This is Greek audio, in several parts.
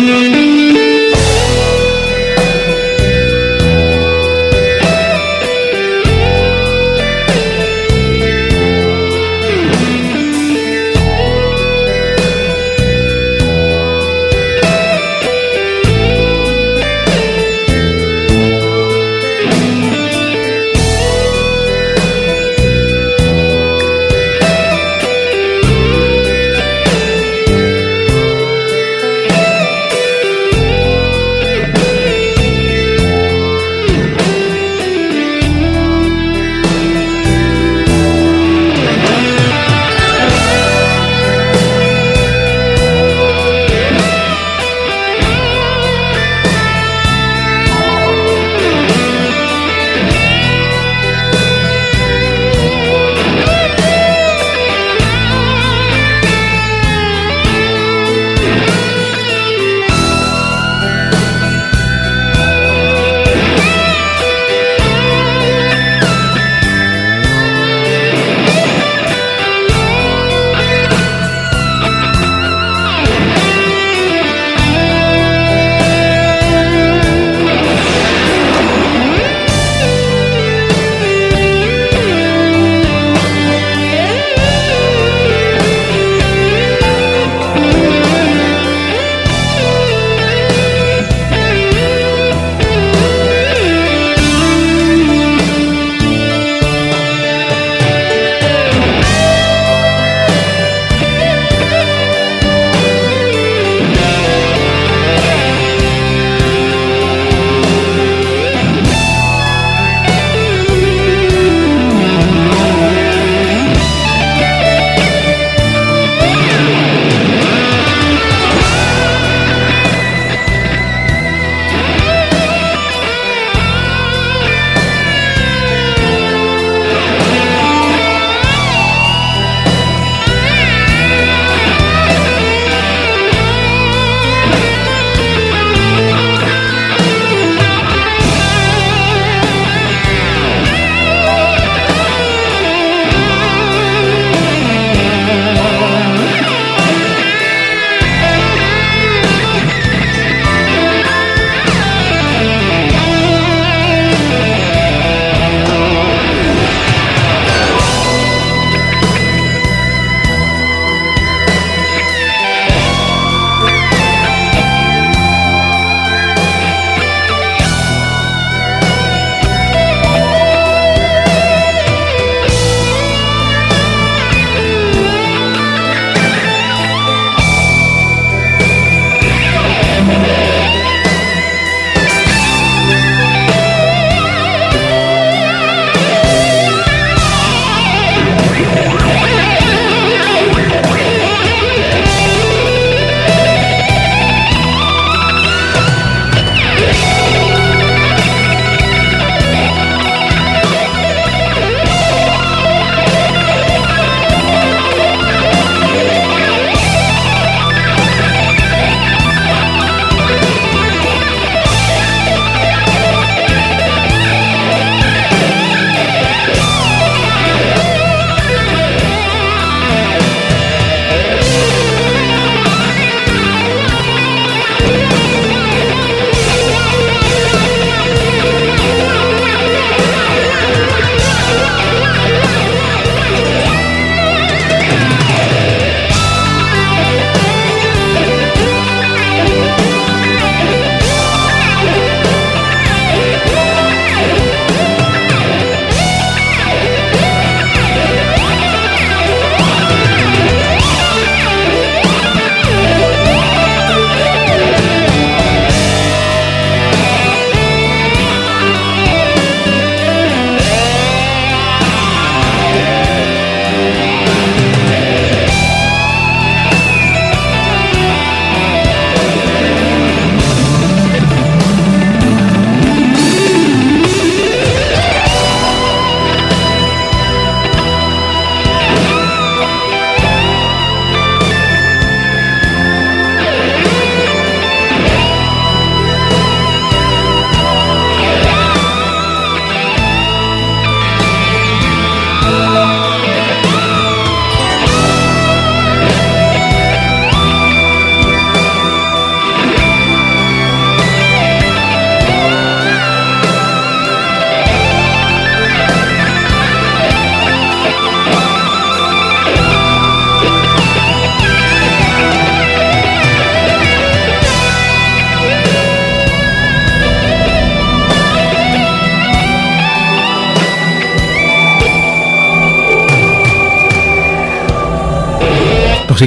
إن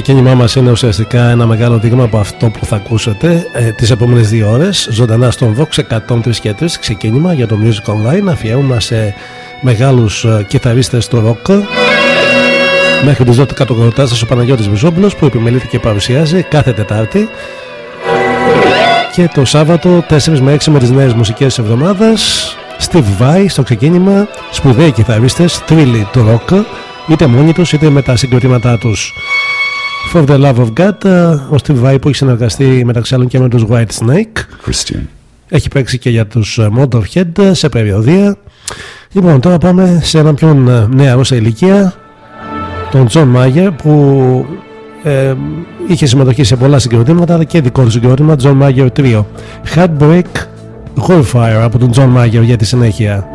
ξεκίνημά μας είναι ουσιαστικά ένα μεγάλο δείγμα από αυτό που θα ακούσετε ε, τις επόμενες δύο ώρες. Ζωντανά στον Vox 103 και 3 ξεκίνημα για το Music Online. Αφιέρωμα σε μεγάλους ε, κιθαρίστες του rock μέχρι τις 12 κατοκορτάσεις ο Παναγιώτης Βυζόπουλος που επιμελείται και παρουσιάζει κάθε Τετάρτη. Και το Σάββατο 4 με 6 με τις νέες μουσικές εβδομάδες Steve Vai στο ξεκίνημα. Σπουδαίοι κιθαρίστες, τρίλοι του rock είτε μόνοι τους είτε με τα συγκροτήματά τους For the Love of God ο Steve Vai που έχει συνεργαστεί μεταξύ άλλων και με τους White Snake. Christian. έχει παίξει και για τους Motorhead σε περιοδία. Λοιπόν τώρα πάμε σε έναν πιο νεαρό σε ηλικία τον John Mayer που ε, είχε συμμετοχή σε πολλά συγκροτήματα αλλά και δικό του συγκρότημα John Mayer 3 Heartbreak Wildfire από τον John Mayer για τη συνέχεια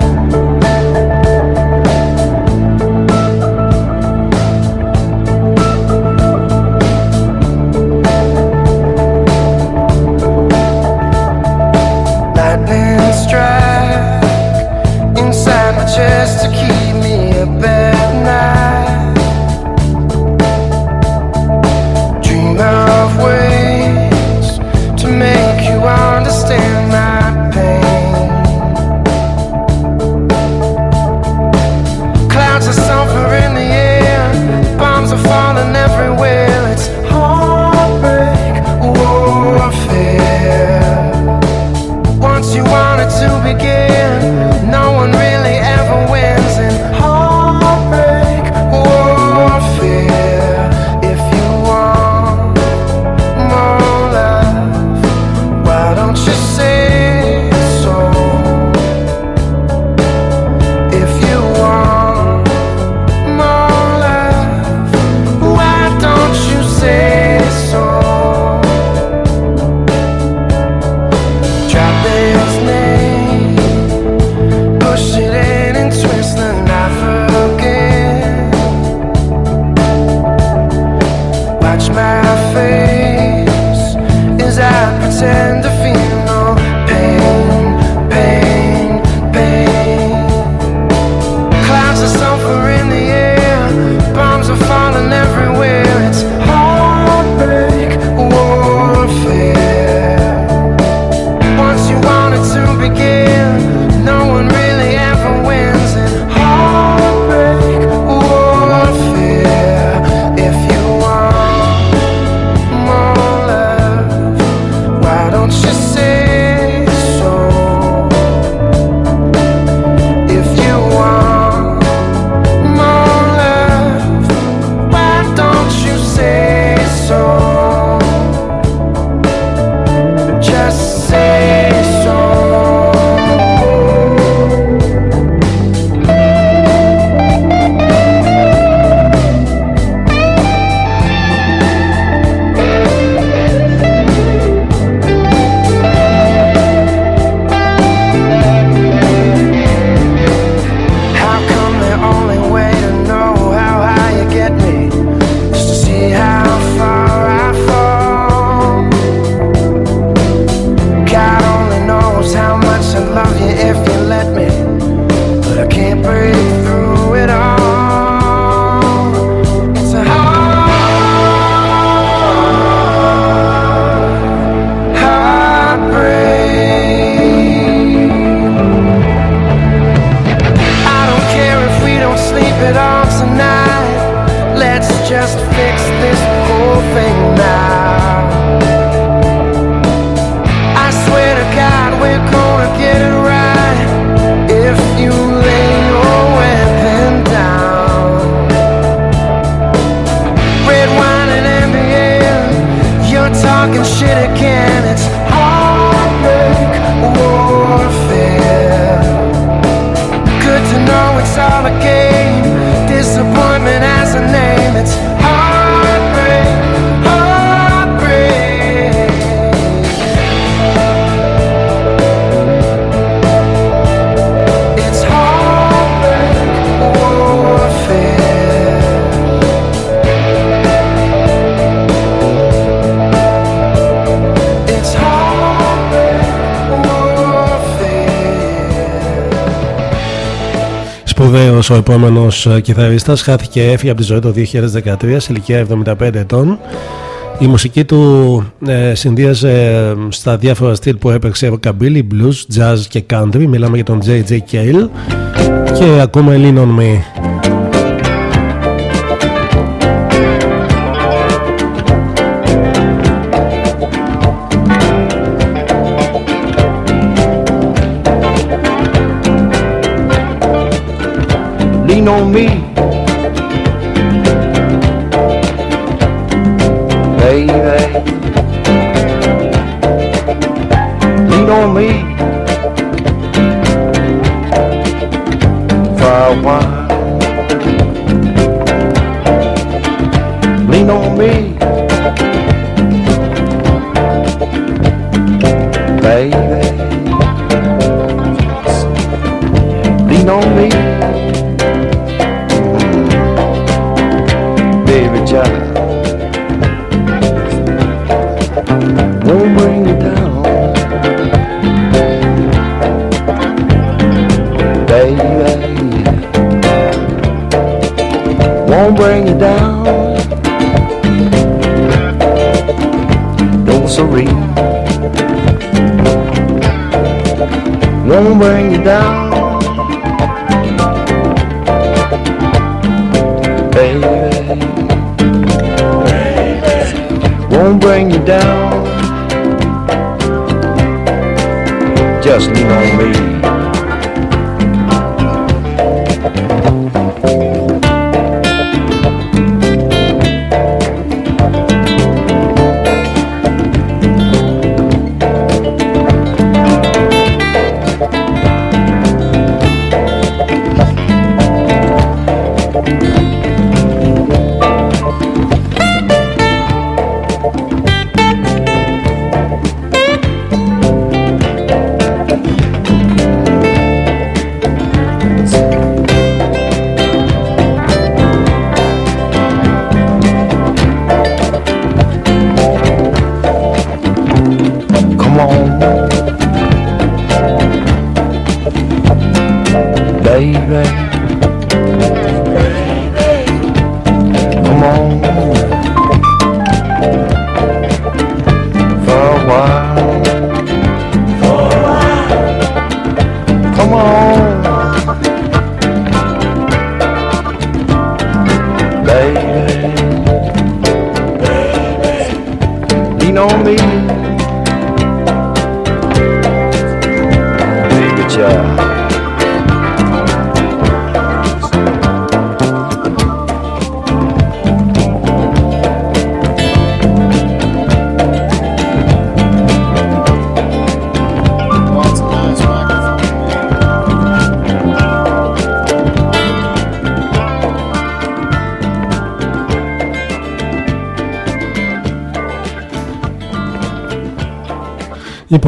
ο επόμενος ε, κιθαρίστας χάθηκε έφυγε από τη ζωή το 2013 σε ηλικία 75 ετών η μουσική του ε, συνδύαζε στα διάφορα στυλ που έπαιξε rockabilly, blues, jazz και country μιλάμε για τον J.J. Cale και ακούμε Lean On Me on me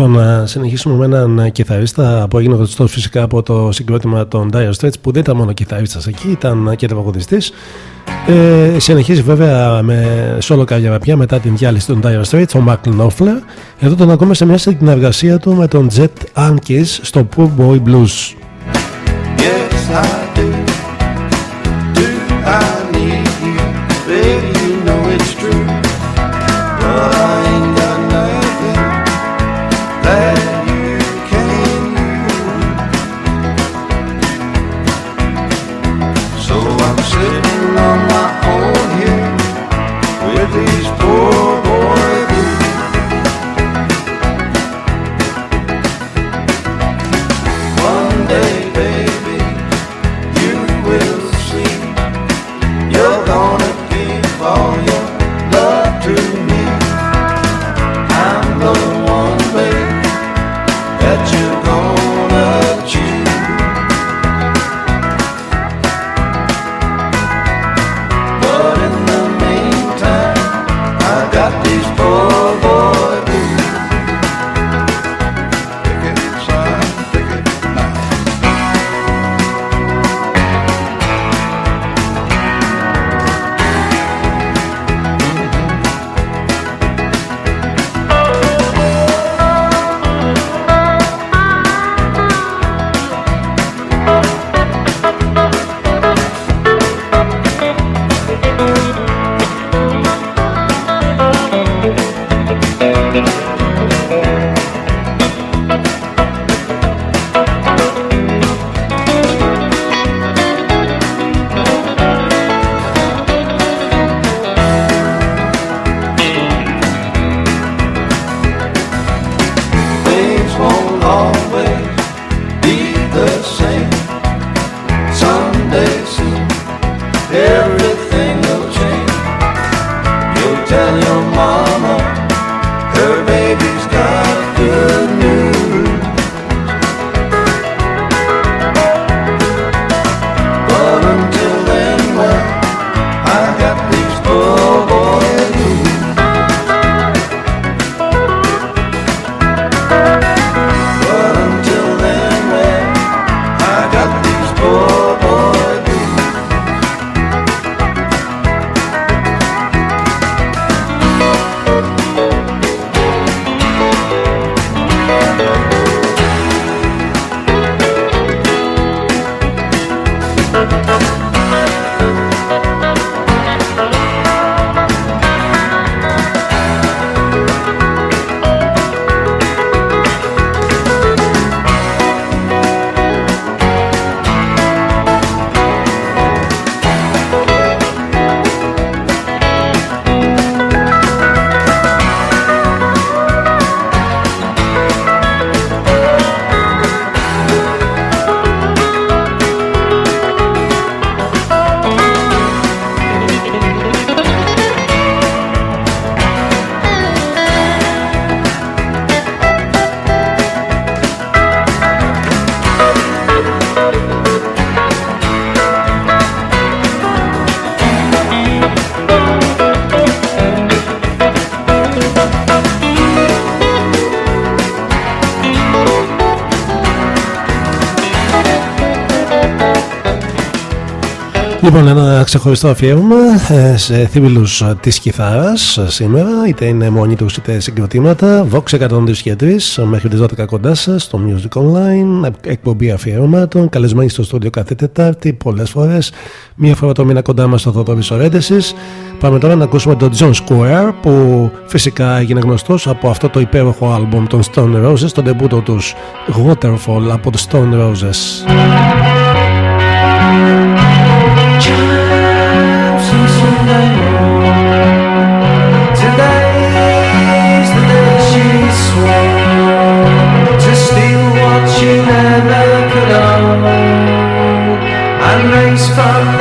Λοιπόν, να συνεχίσουμε με έναν κιθαρίστα που έγινε γνωστό φυσικά από το συγκρότημα των Dire Straits που δεν ήταν μόνο κιθαρίστας εκεί, ήταν και τραγουδιστής. Ε, συνεχίζει βέβαια με solo καριέρα μετά την διάλυση των Dire Straits, ο Mark Knopfler. Εδώ τον ακούμε σε μια συνεργασία του με τον Jet Ankis στο Poor Boy Blues. Λοιπόν, ένα ξεχωριστό αφιέρωμα ε, σε θύμιλους της κιθάρας ε, σήμερα, είτε είναι μόνοι τους είτε συγκροτήματα. Vox 103 και 3 μέχρι τις 12 κοντά σας στο Music Online, εκπομπή αφιέρωματων, καλεσμένοι στο στούντιο κάθε Τετάρτη, πολλές φορές, μία φορά το μήνα κοντά μας στο Θοδόρης Ορέντεσης. Πάμε τώρα να ακούσουμε τον John Square που φυσικά έγινε γνωστός από αυτό το υπέροχο άλμπουμ των Stone Roses, τον τεμπούτο τους Waterfall από τους Stone Roses. and look alone and race from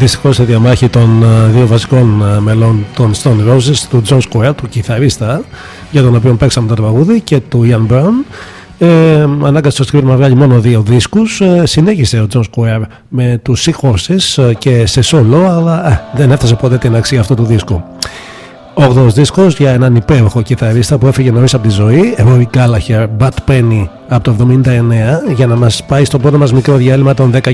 Δυστυχώς στη διαμάχη των ε, δύο βασικών ε, μελών των Stone Roses, του John Square, του κιθαρίστα, για τον οποίο παίξαμε το τραγούδι, και του Ian Brown. Ε, ανάγκασε το Square να βγάλει μόνο δύο δίσκους. Ε, συνέχισε ο John Square με τους Seahorses και σε solo αλλά δεν έφτασε ποτέ την αξία αυτού του δίσκου. 8 δίσκος για έναν υπέροχο κιθαρίστα που έφυγε νωρίς από τη ζωή Roy Gallagher, Bad Penny από το 79 για να μας πάει στο πρώτο μας μικρό διάλειμμα των 10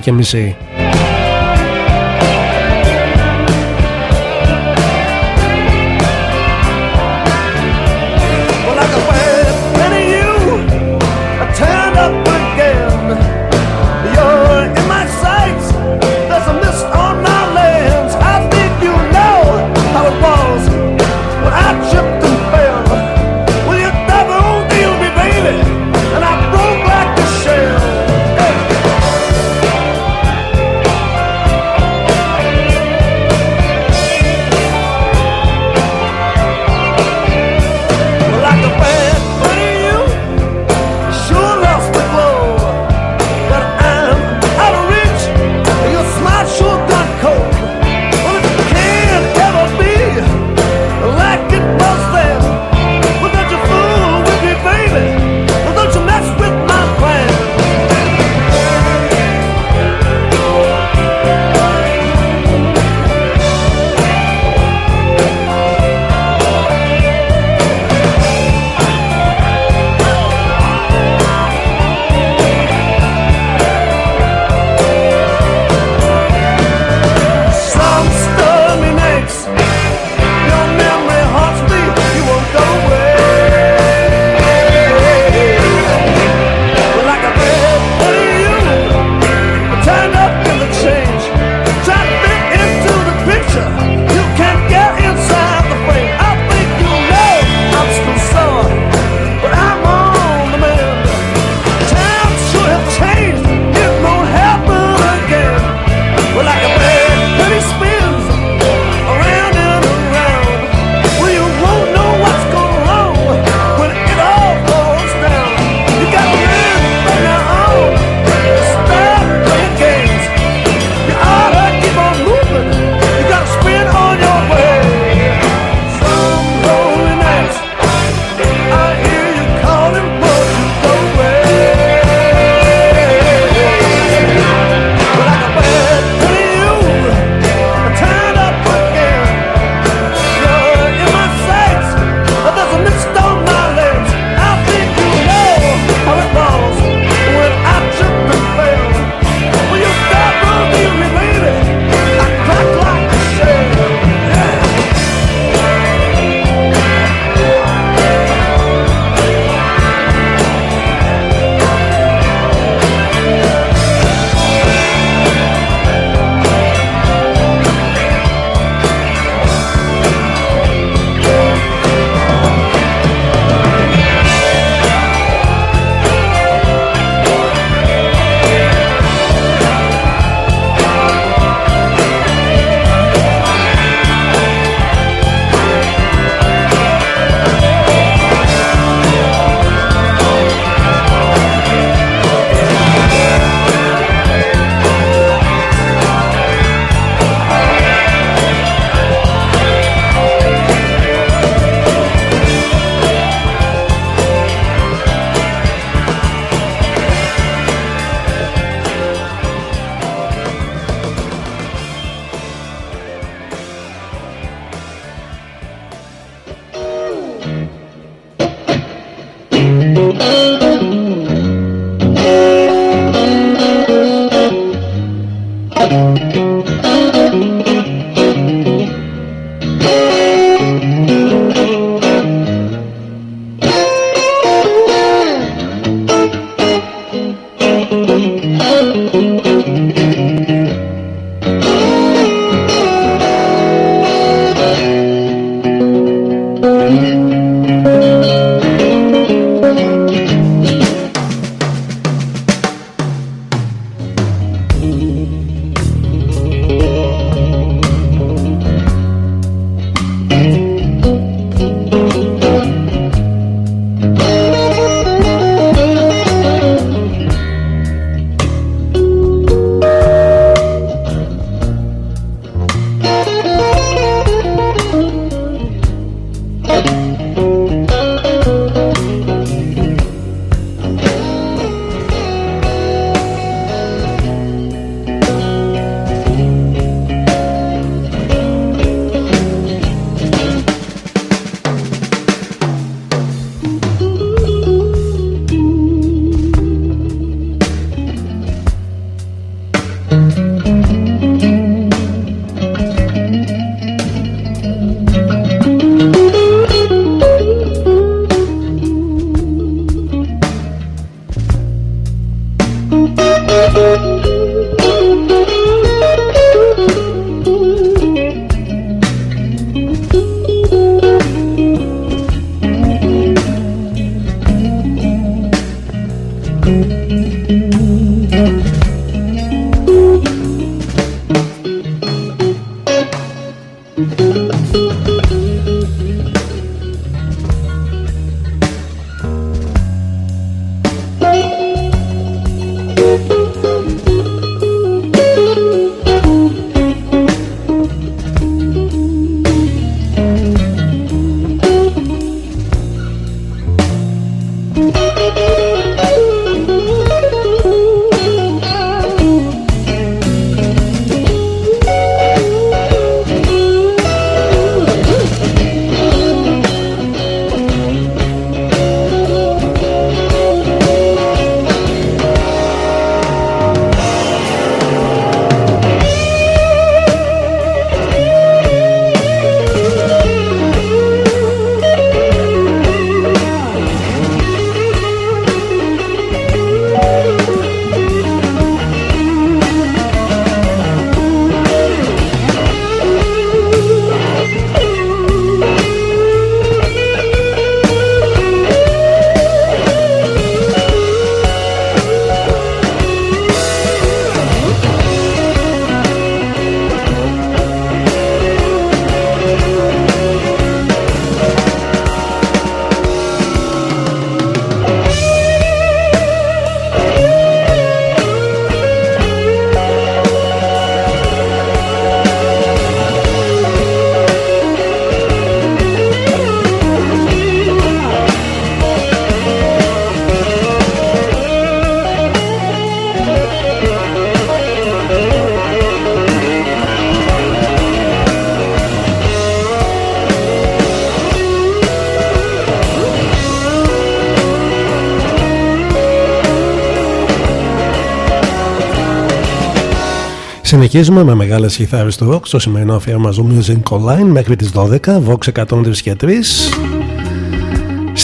Συνεχίζουμε με μεγάλες κιθάρες του rock στο σημερινό αφιέρωμα του Music Online μέχρι τις 12, Vox 103 και 3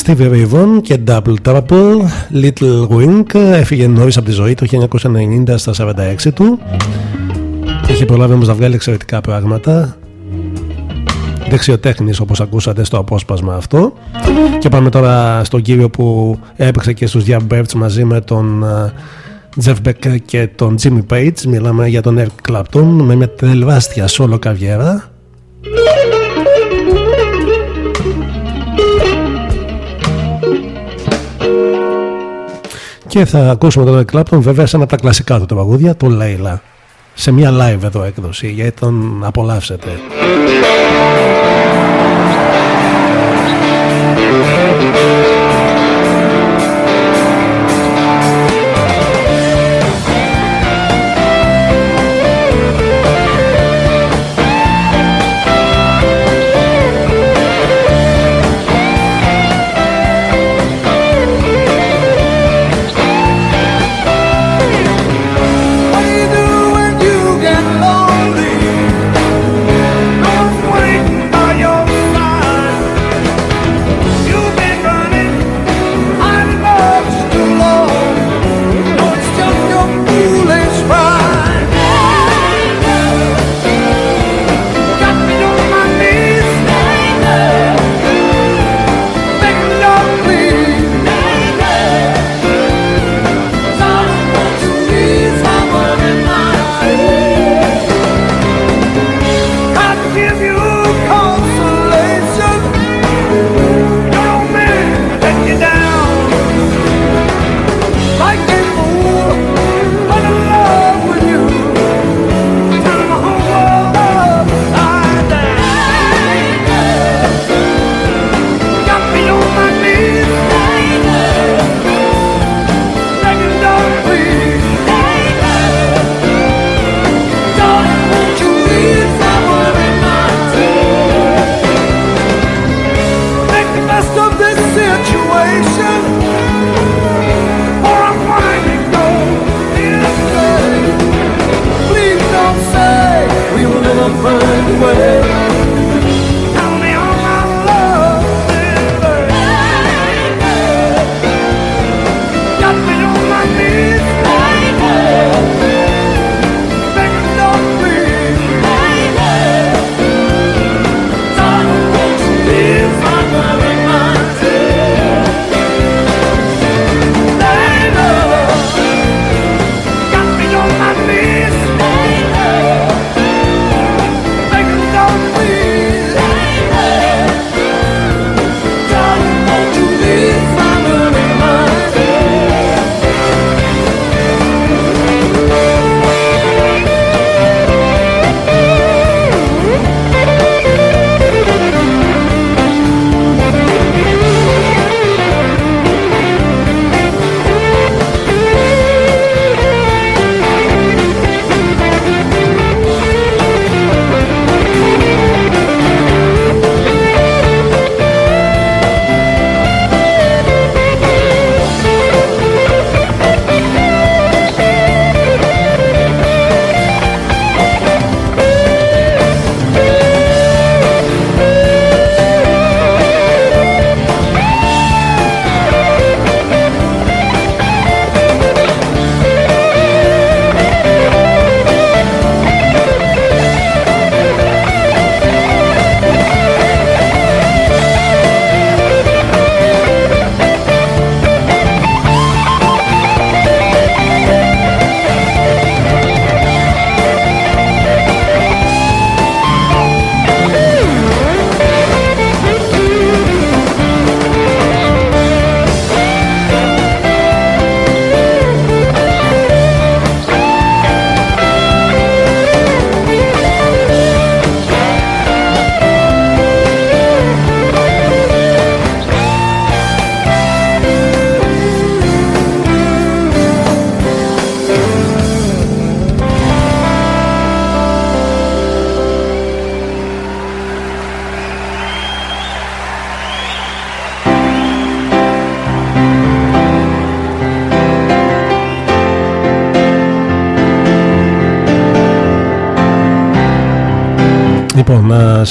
Stevie Ray Vaughan και Double Trouble Little Wing έφυγε νωρίς από τη ζωή το 1990 στα 46 του. Έχει προλάβει όμως να βγάλει εξαιρετικά πράγματα. Δεξιοτέχνης όπως ακούσατε στο απόσπασμα αυτό. Και πάμε τώρα στον κύριο που έπαιξε και στους Birds μαζί με τον Jeff Beck και τον Jimmy Page μιλάμε για τον Eric Clapton με μια τελβάστια solo καβιέρα και θα ακούσουμε τον Eric Clapton βέβαια σε ένα από τα κλασικά του τραγούδια το Layla σε μια live εδώ έκδοση γιατί τον απολαύσετε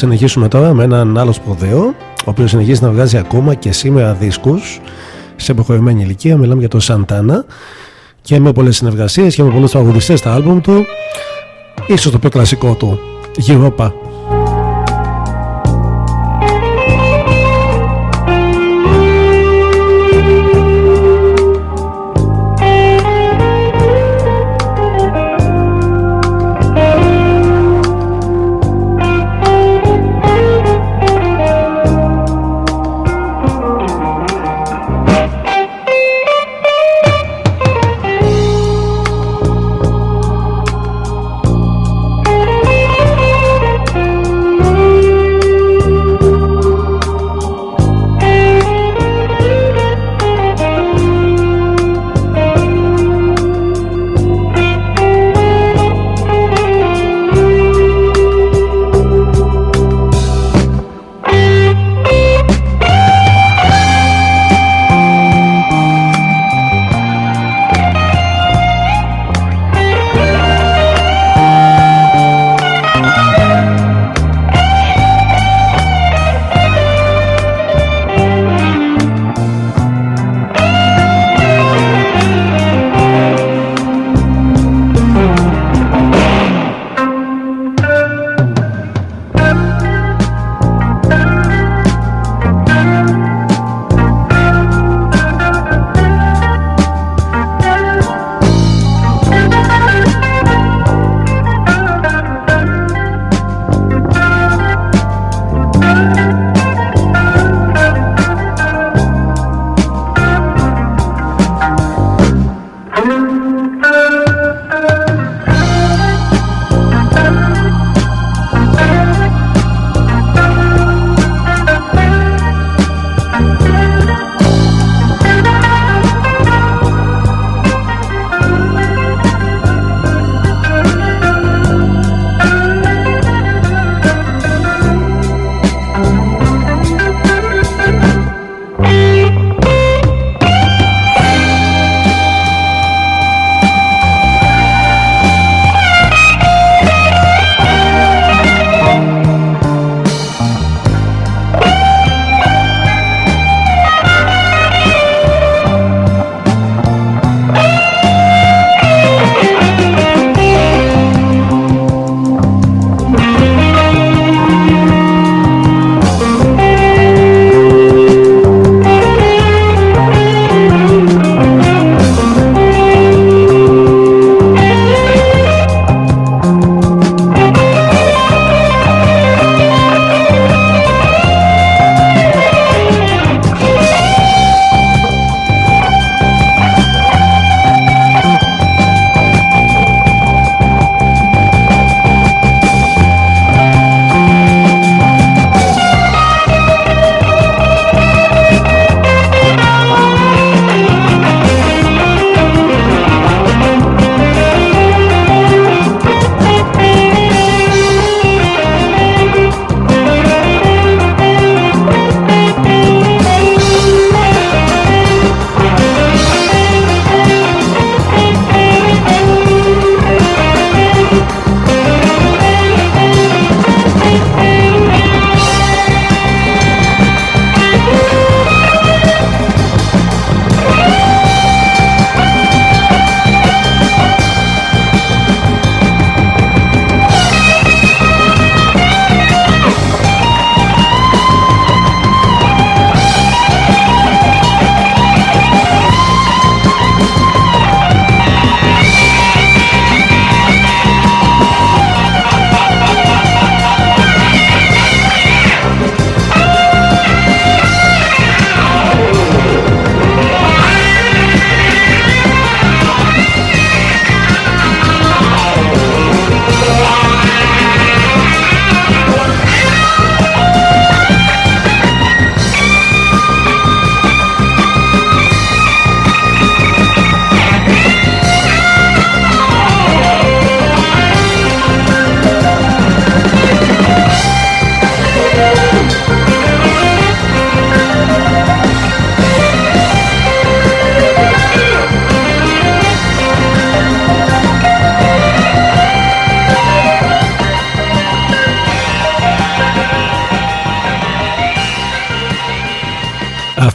συνεχίσουμε τώρα με έναν άλλο σπουδαίο, ο οποίος συνεχίζει να βγάζει ακόμα και σήμερα δίσκους σε προχωρημένη ηλικία. Μιλάμε για τον Σαντάνα και με πολλές συνεργασίες και με πολλούς τραγουδιστές στα άλμπουμ του. ίσως το πιο κλασικό του, Europa.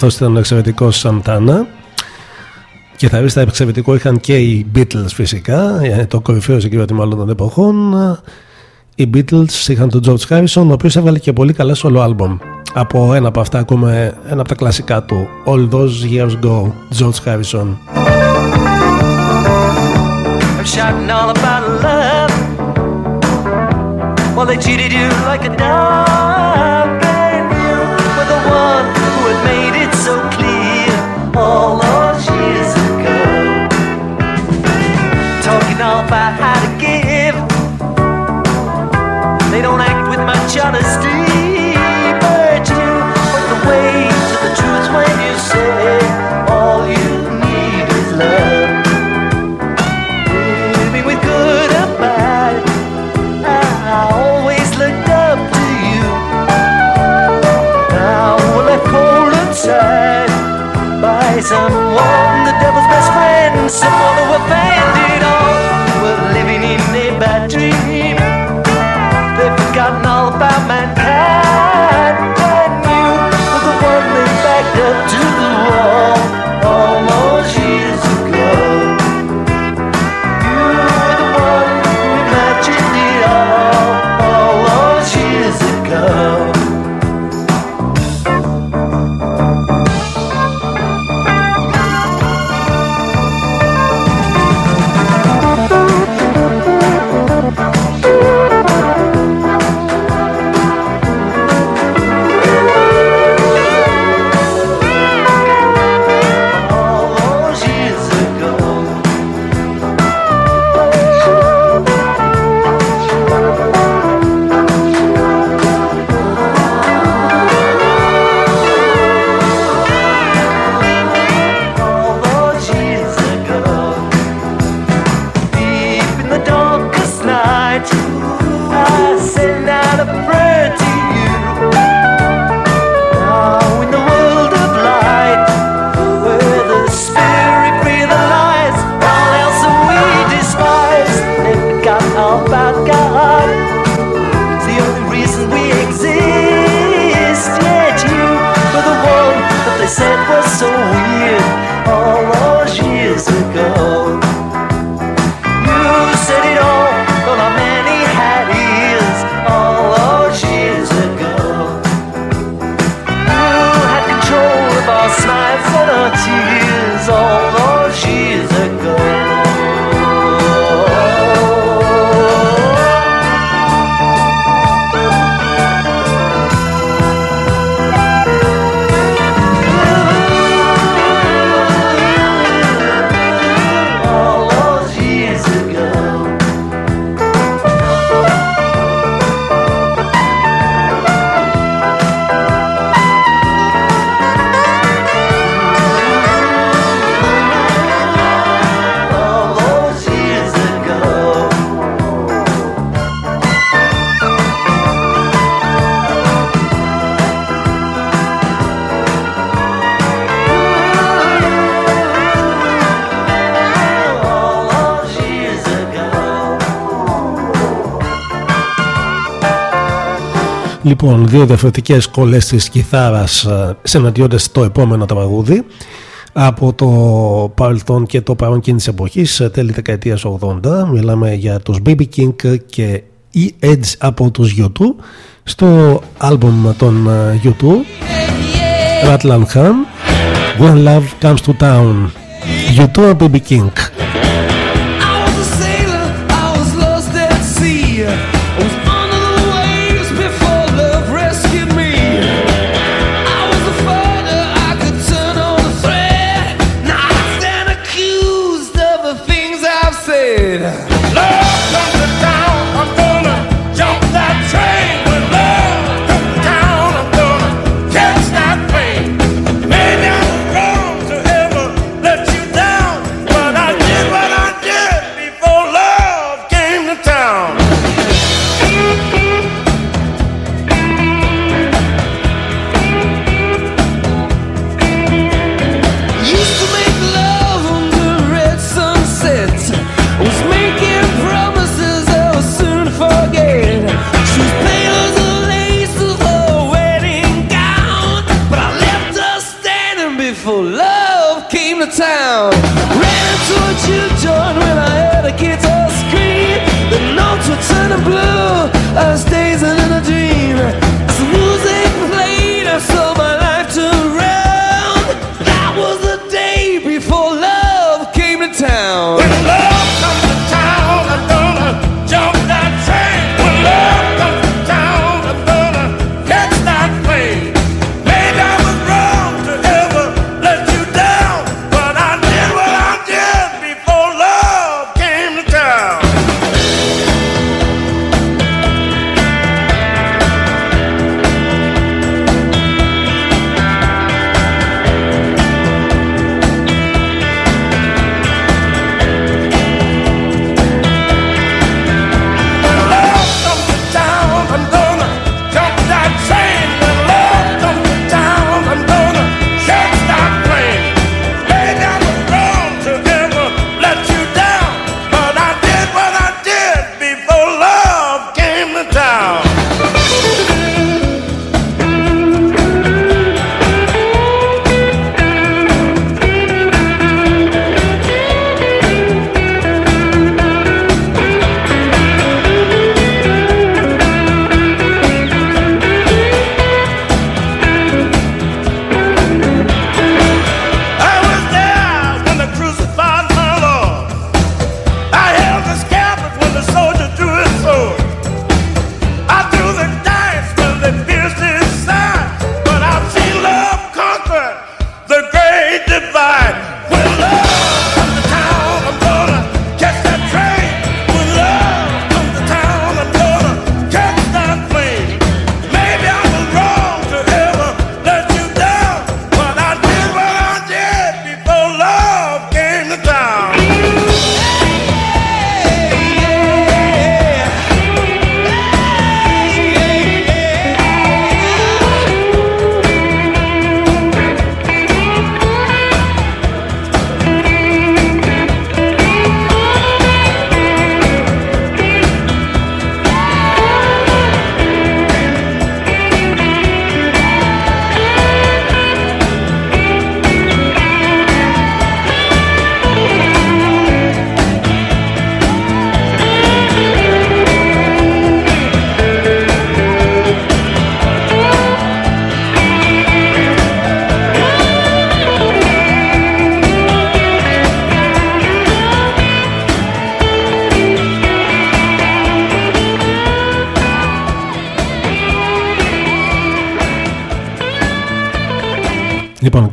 αυτός ήταν ο εξαιρετικός Σαντάνα και θα τα εξαιρετικό είχαν και οι Beatles φυσικά, ε, το κορυφαίο συγκρότημα όλων των εποχών. Οι Beatles είχαν τον George Harrison, ο οποίος έβγαλε και πολύ καλά solo album. Από ένα από αυτά ακούμε ένα από τα κλασικά του, All Those Years Go, George Harrison. shouting all about love. Well, they cheated you like a dog. some more. λοιπόν δύο διαφορετικές σχολές της κιθάρας ε, συναντιόνται στο επόμενο τραγούδι. Από το παρελθόν και το παρόν εκείνης της εποχής ε, τέλη δεκαετίας 80 μιλάμε για τους BB King και E Edge από τους U2 στο άλμπομ των ε, U2 Ratlan Ham When Love Comes to Town. U2 BB King.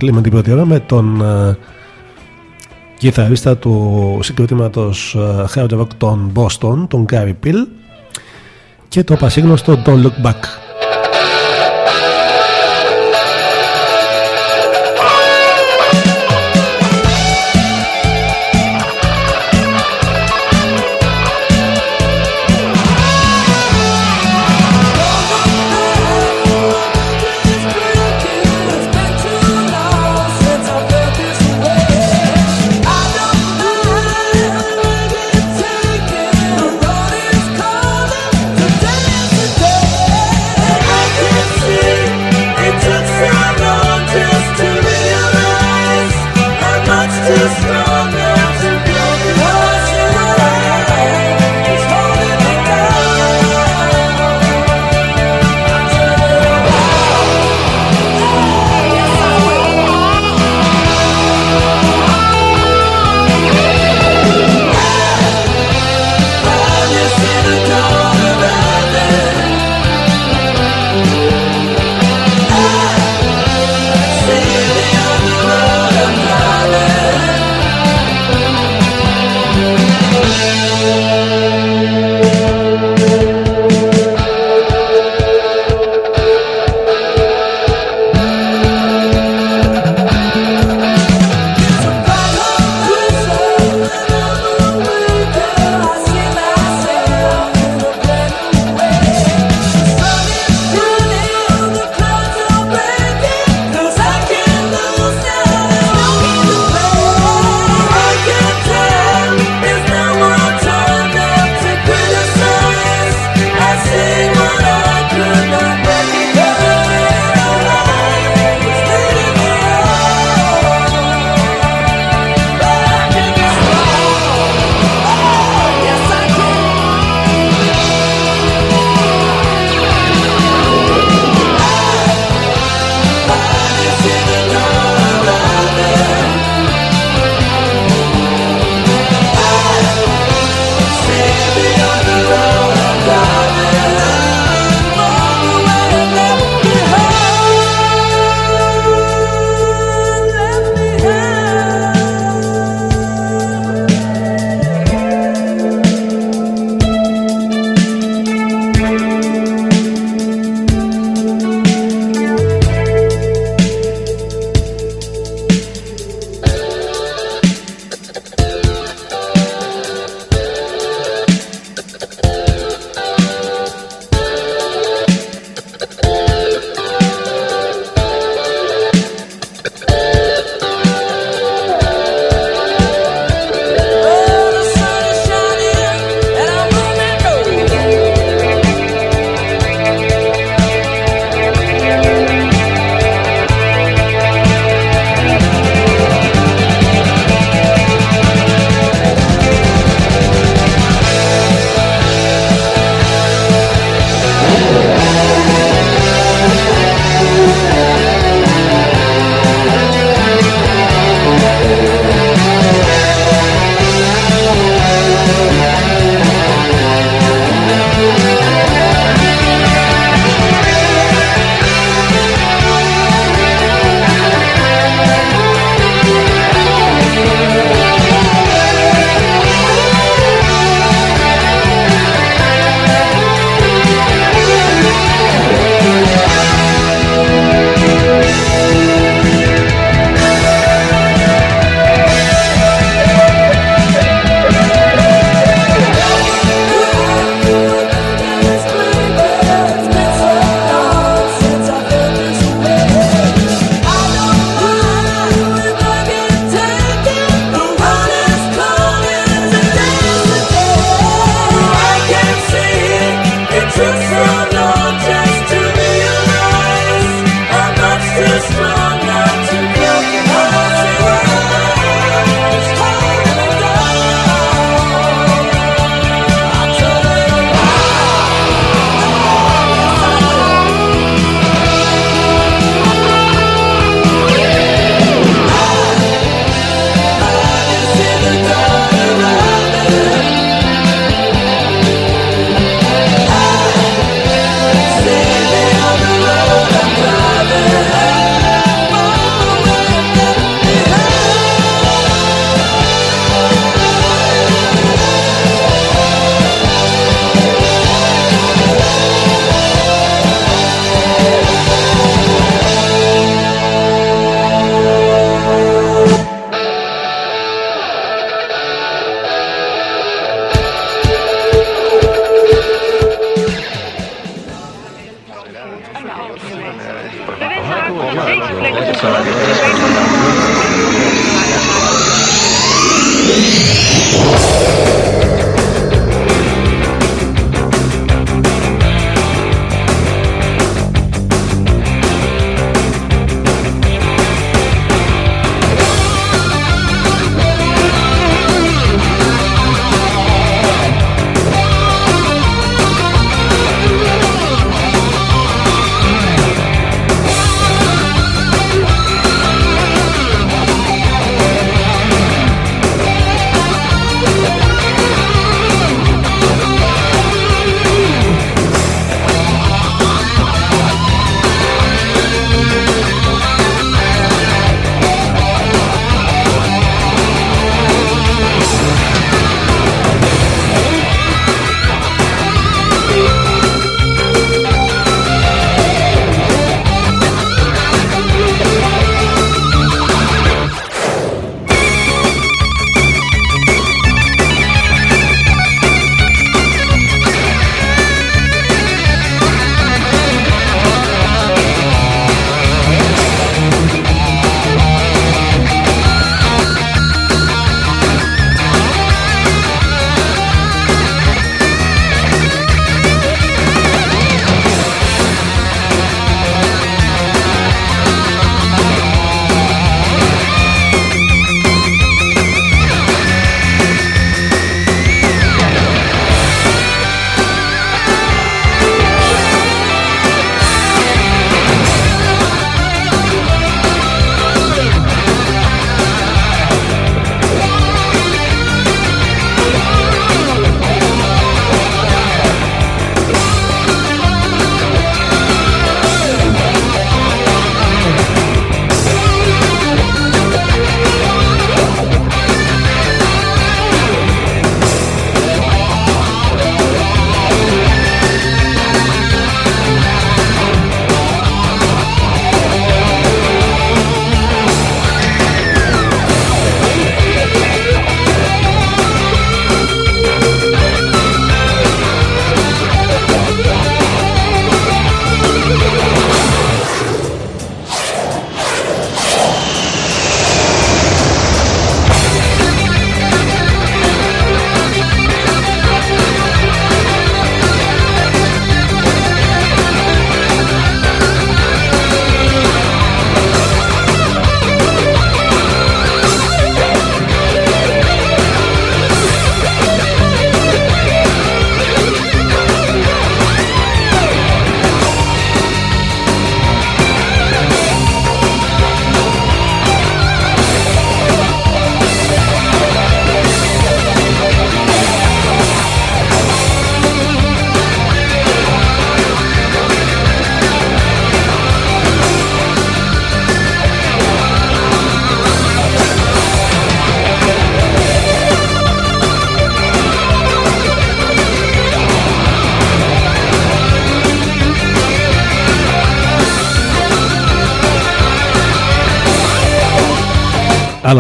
κλείνουμε την πρώτη ώρα με τον ε, κιθαρίστα του συγκροτήματος Hard Rock των Boston, τον Gary Pill και το πασίγνωστο Don't Look Back.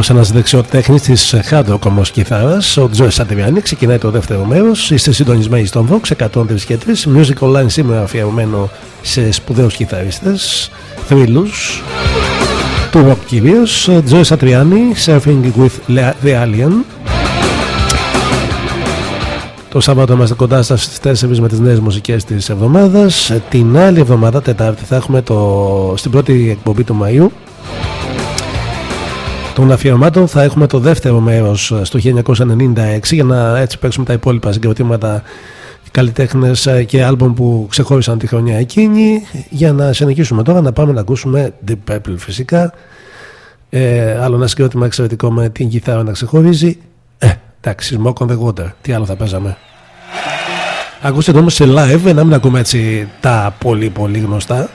Ένας δεξιοτέχνης της hard rock όμως κιθάρας, ο Τζόι Σαντεβιάννη, ξεκινάει το δεύτερο μέρος. Είστε συντονισμένοι στον Vox 103 και 3. Music Online σήμερα αφιερωμένο σε σπουδαίους κιθαρίστες, θρύλους του rock κυρίως. Τζόι Σαντεβιάννη, Surfing with the Alien. Το Σάββατο είμαστε κοντά σας στις 4 με τις νέες μουσικές της εβδομάδας. Την άλλη εβδομάδα, Τετάρτη, θα έχουμε το... στην πρώτη εκπομπή του Μαΐου των αφιερωμάτων. Θα έχουμε το δεύτερο μέρος στο 1996 για να έτσι παίξουμε τα υπόλοιπα συγκροτήματα καλλιτέχνες και άλμπομ που ξεχώρισαν τη χρονιά εκείνη. Για να συνεχίσουμε τώρα να πάμε να ακούσουμε Deep Purple φυσικά. Ε, άλλο ένα συγκρότημα εξαιρετικό με την κιθάρα να ξεχωρίζει. Ε, εντάξει, Smoke on the Water. Τι άλλο θα παίζαμε. Ακούστε το όμως σε live να μην ακούμε έτσι τα πολύ πολύ γνωστά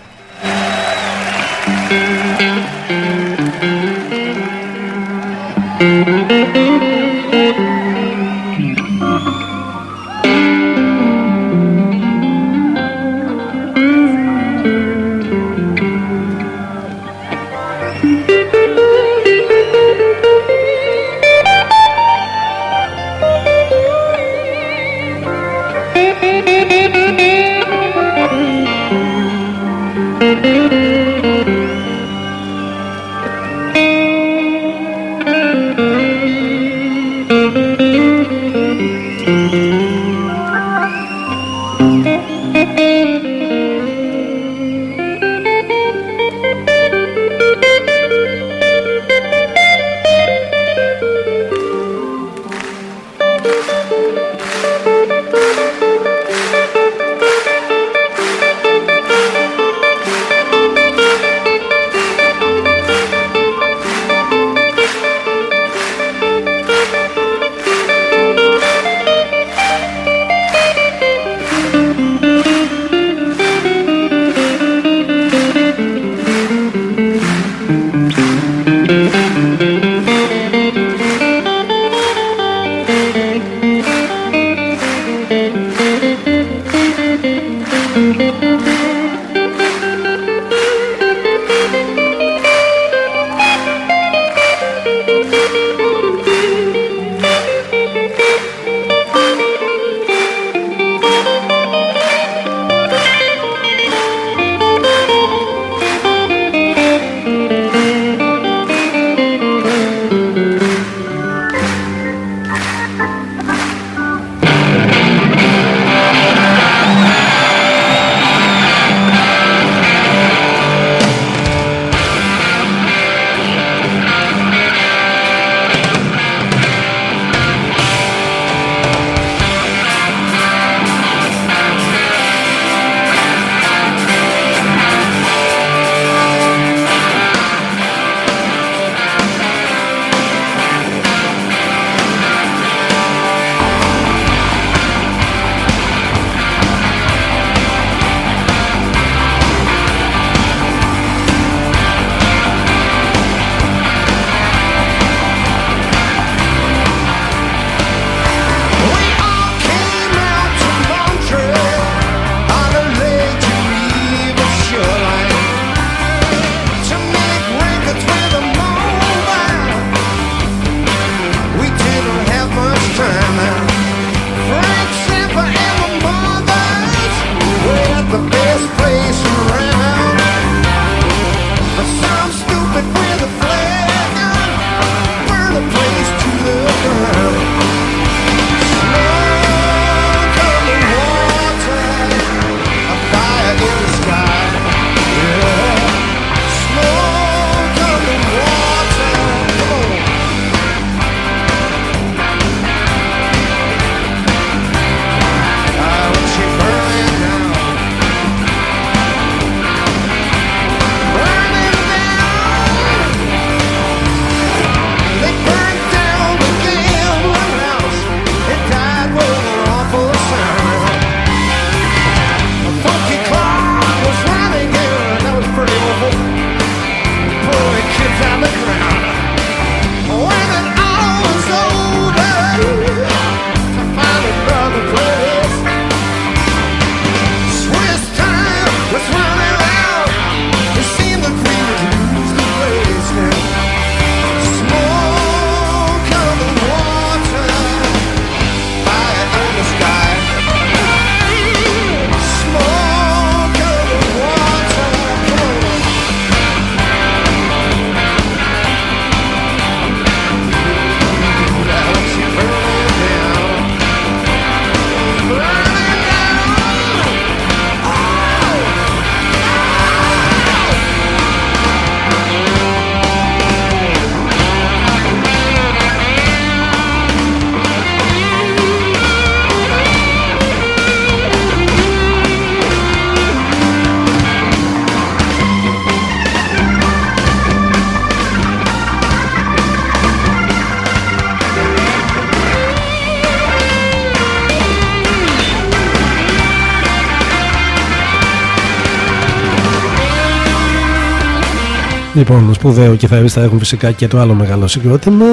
Λοιπόν, σπουδαίο κιθαρίστας θα έχουν φυσικά και το άλλο μεγάλο συγκρότημα.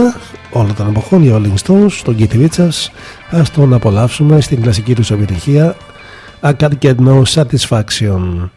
Όλα των εποχών για Rolling Stones, τον Kitty Richards. Α τον απολαύσουμε στην κλασική του επιτυχία. I can't get no satisfaction.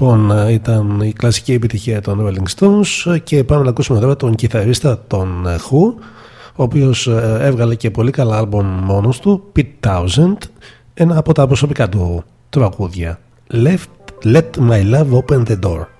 Λοιπόν, ήταν η κλασική επιτυχία των Rolling Stones και πάμε να ακούσουμε τώρα τον κιθαρίστα των ε, Who, ο οποίος ε, έβγαλε και πολύ καλά άλμπομ μόνος του, Pete Townsend, ένα από τα προσωπικά του τραγούδια. Left, let my love open the door.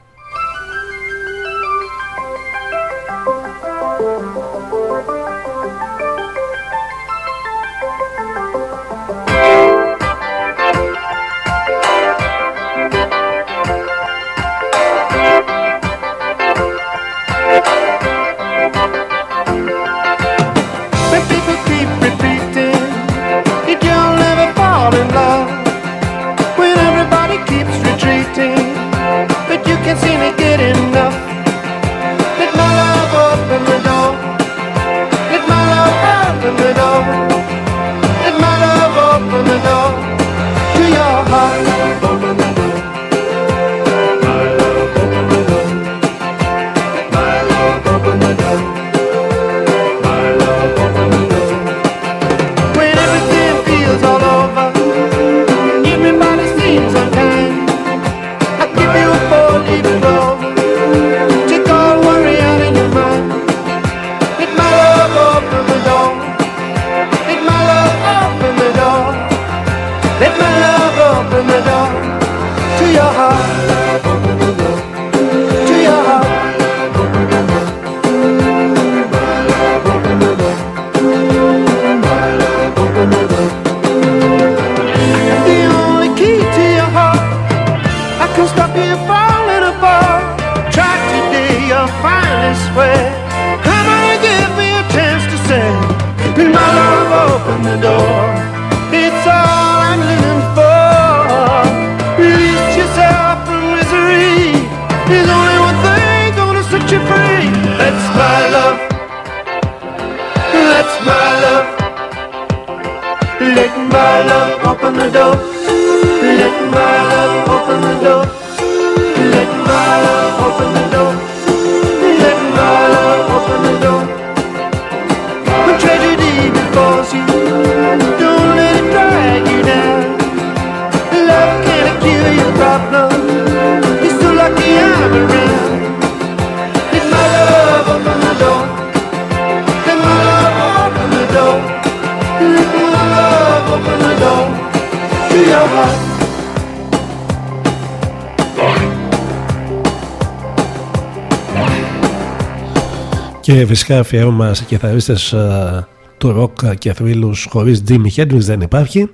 Και φυσικά αφιέρωμα και θα είστε ε, του ροκ και φίλους χωρίς Jimmy Hendrix δεν υπάρχει.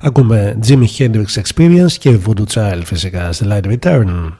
Ακούμε Jimmy Hendrix Experience και Voodoo Child φυσικά στη Light Return.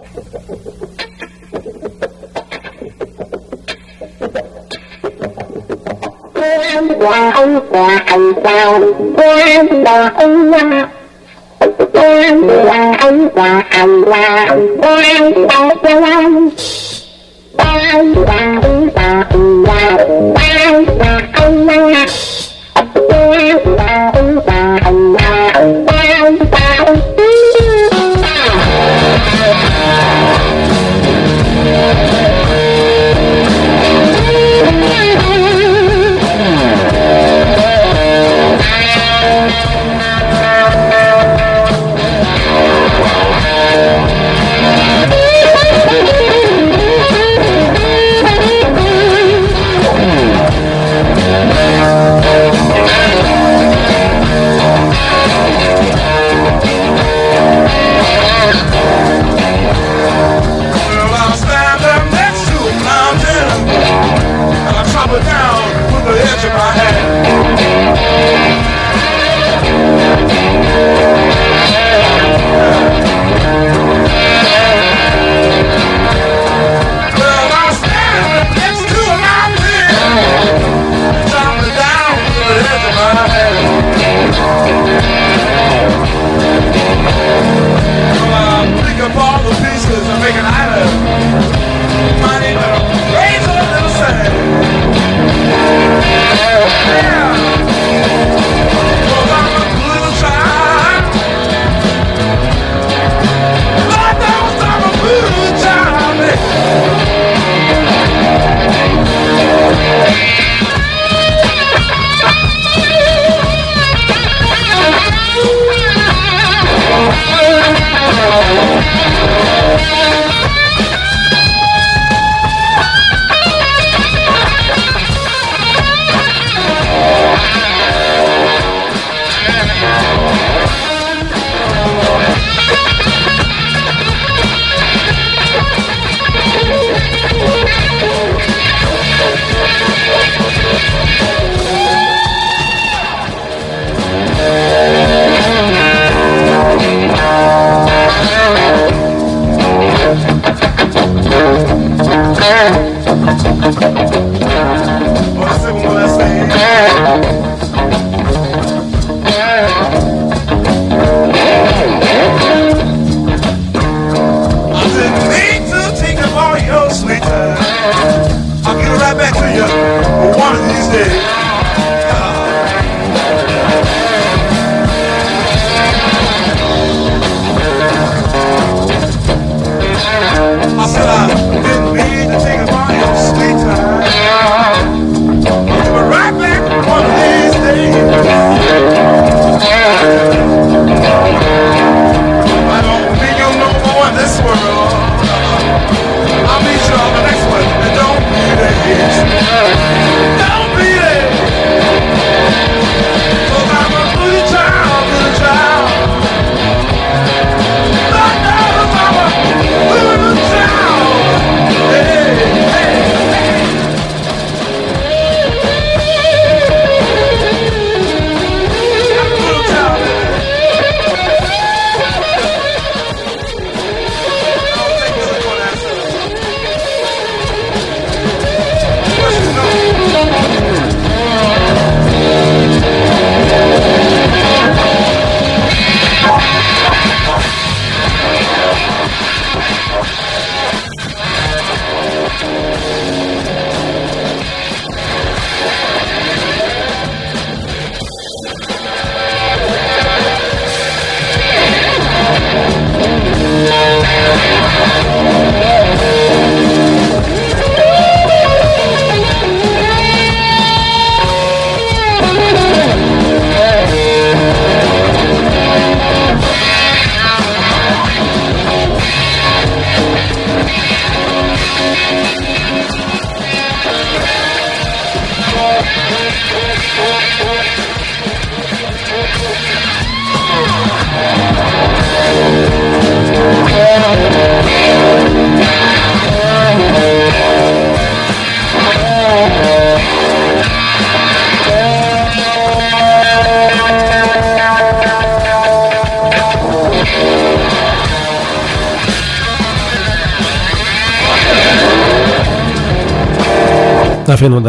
these days.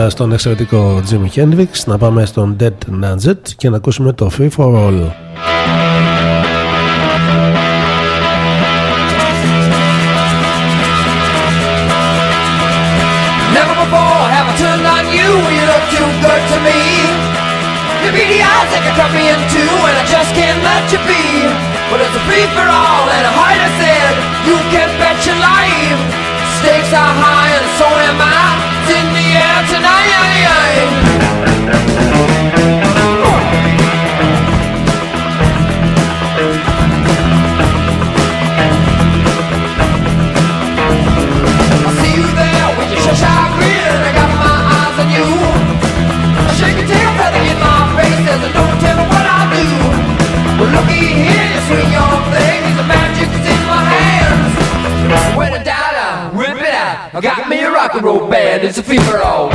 Αφήνοντα τον εξαιρετικό Jimi Hendrix να πάμε στον Dead Nugget και να ακούσουμε το Free for All. Never before have I turned on you when you look too good to me. Your beady eyes that can cut me in two and I just can't let you be. But it's a free for all and a height I said you can bet your life. I. Got me a rock and roll band. It's a fever all.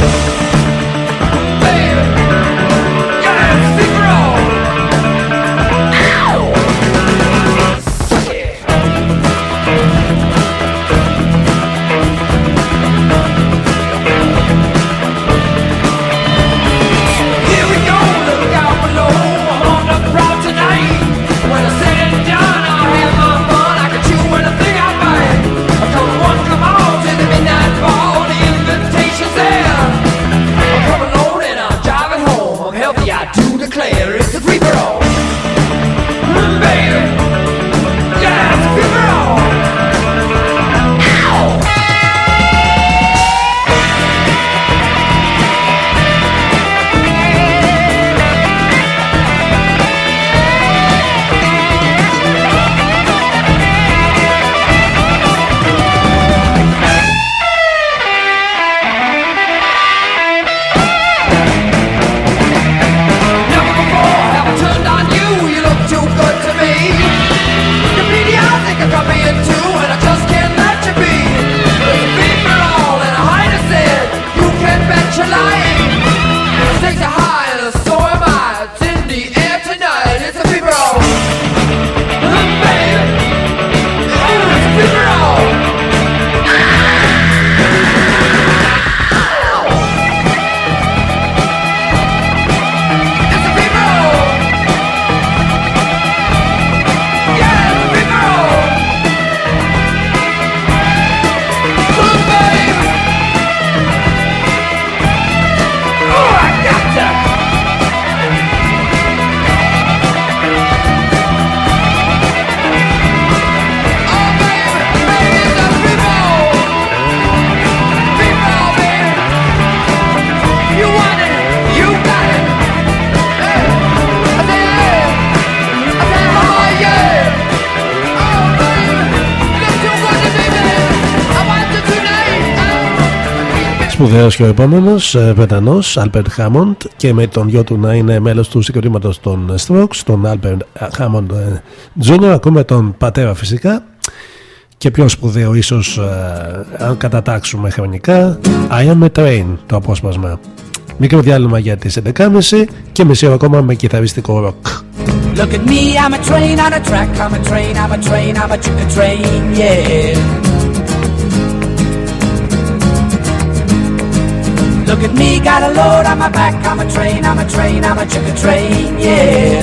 Tonight. Σπουδαίο και ο επόμενος Βρετανός, Albert Hammond, και με τον γιο του να είναι μέλος του συγκροτήματος των Strokes, τον Albert Hammond ε, Jr. Ακούμε τον πατέρα φυσικά. Και πιο σπουδαίο, ίσως αν κατατάξουμε χρονικά, I am a train το απόσπασμα. Μικρό διάλειμμα για τις 11.30 και μισή ώρα ακόμα με κιθαριστικό ροκ. Look at me, I'm a train on a track. I'm a train, I'm a train, I'm a chicken train, yeah. Look at me, got a load on my back. I'm a train, I'm a train, I'm a chicken train, yeah.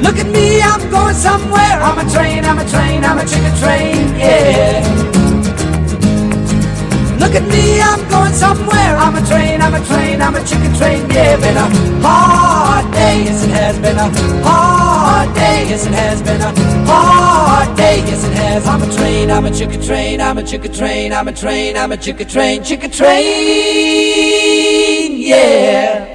Look at me, I'm going somewhere. I'm a train, I'm a train, I'm a chicken train, yeah. Look at me, I'm going somewhere. I'm a train, I'm a train, I'm a chicken train. Yeah, been a hard day, yes it has been a hard day, yes it has been a hard day, yes it has. I'm a train, I'm a chicken train, I'm a chicken train, I'm a train, I'm a chicken train, chicken train. Yeah.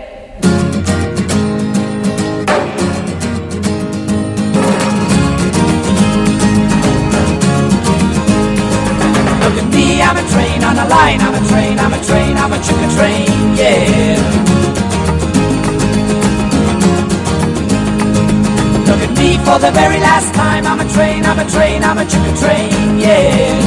train, yeah.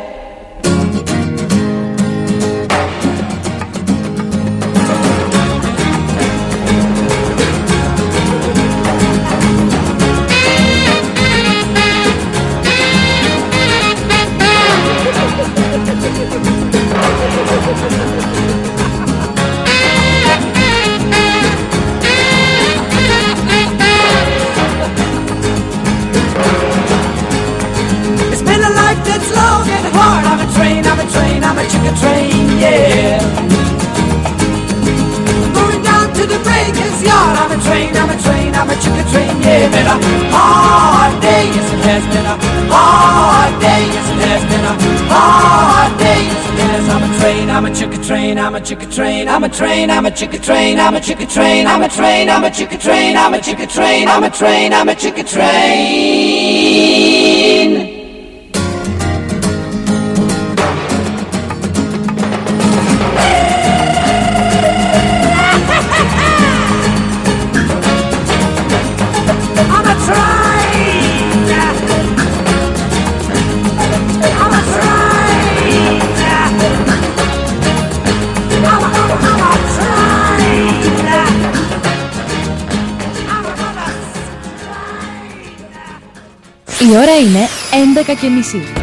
a chicken train, yeah. Going down to the breakers yard. I'm a train, I'm a train, I'm a chicken train, yeah. Been a hard day, yes it has been a hard day, yes it has been a hard day, yes it has. I'm a train, I'm a chicken train, I'm a chicken train, I'm a train, I'm a chicken train, I'm a chicken train, I'm a train, I'm a chicken train, I'm a chicken train, I'm a train, I'm a chicken train. ώρα είναι 11.30.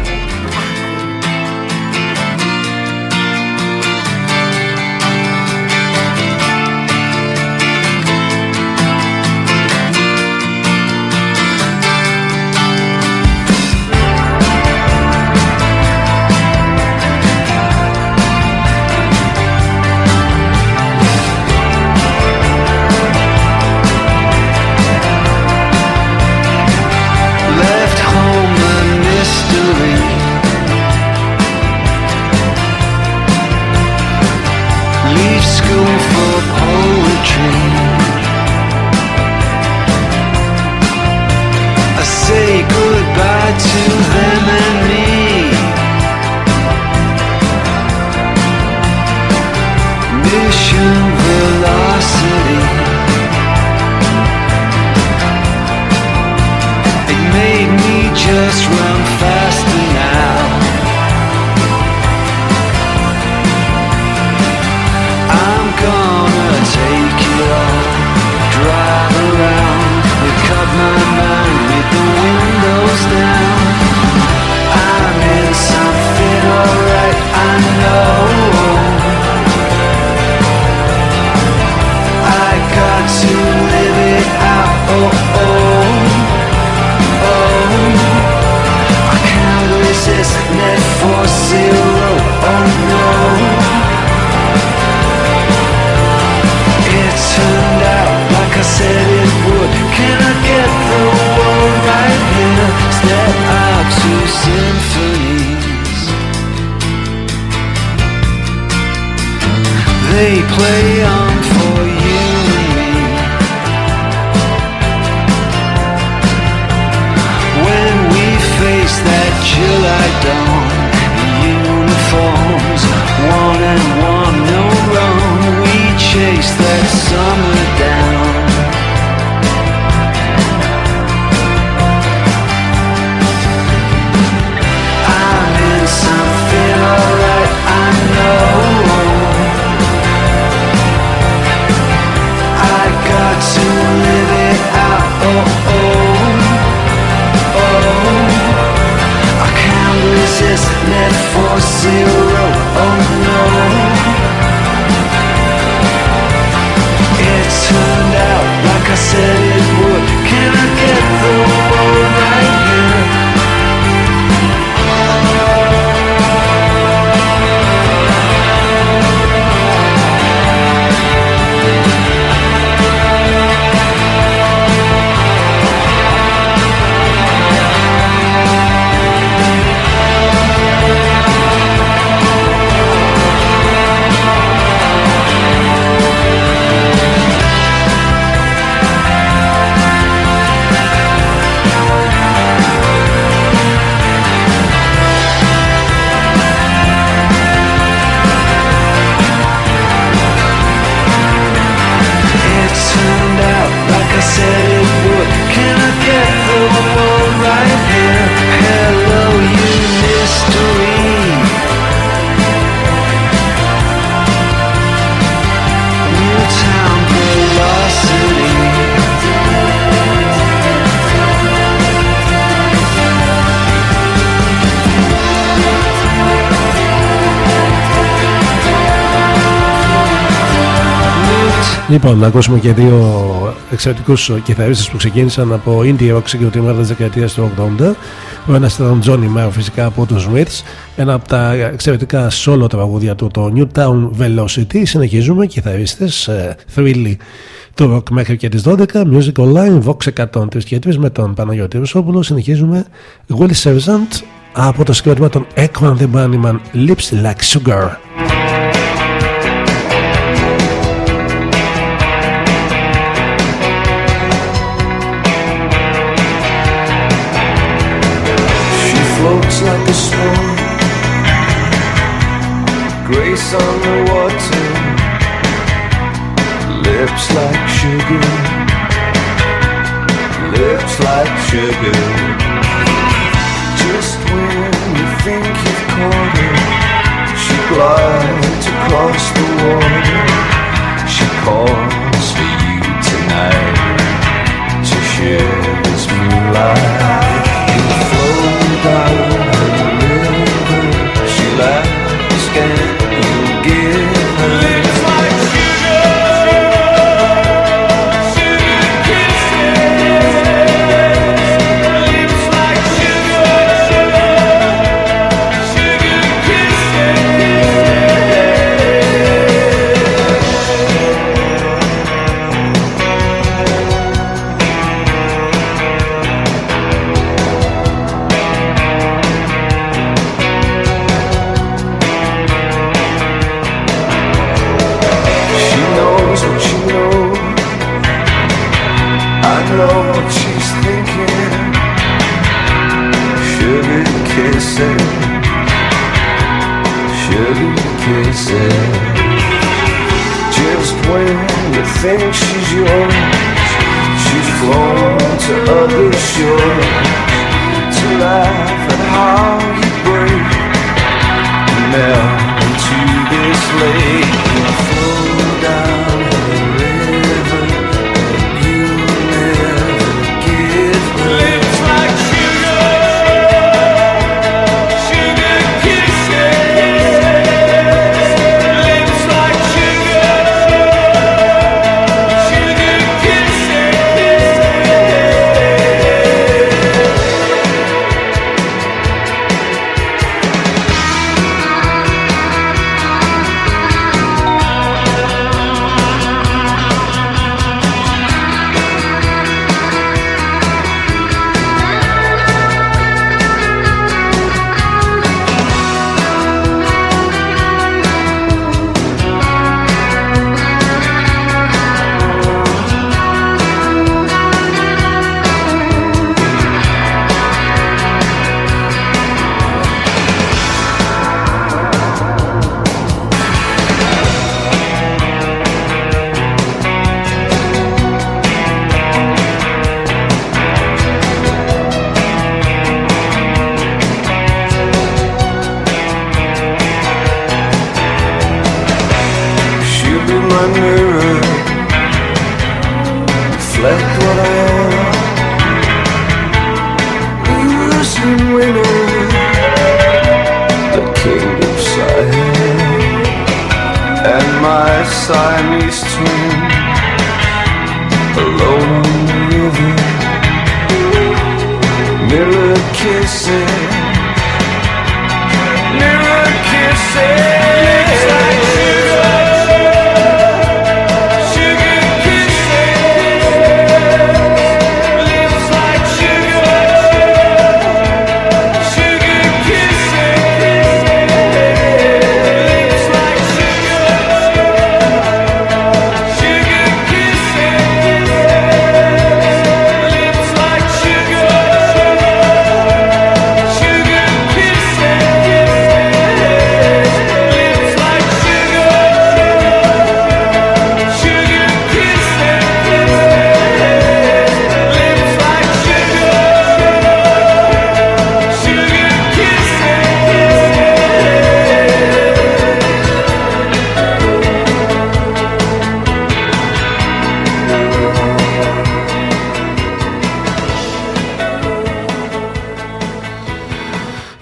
play on. Λοιπόν, να ακούσουμε και δύο εξαιρετικούς κιθαρίστες που ξεκίνησαν από indie rock συγκροτήματα της δεκαετίας του 80. Ο ένας ήταν ο Johnny Marr, φυσικά από τους Smiths. Ένα από τα εξαιρετικά solo τραγούδια του, το Newtown Velocity. Συνεχίζουμε, κιθαρίστες, ε, thrilly του rock μέχρι και τις 12. Music Online, Vox 103 και 3 με τον Παναγιώτη Ρουσόπουλο. Συνεχίζουμε, Willy Sergeant από το συγκρότημα των Ekman the Bunnyman, Lips Like Sugar. The water, lips like sugar, lips like sugar. Just when you think you've caught her, she glides across the water. She calls for you tonight to share this moonlight.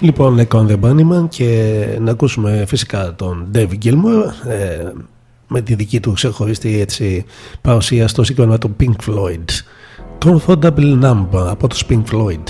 Λοιπόν, Echo the Bunnyman και να ακούσουμε φυσικά τον Dave Gilmore ε, με τη δική του ξεχωριστή έτσι, παρουσία στο σύγκρονα του Pink Floyd. Comfortable Number από τους Pink Floyd.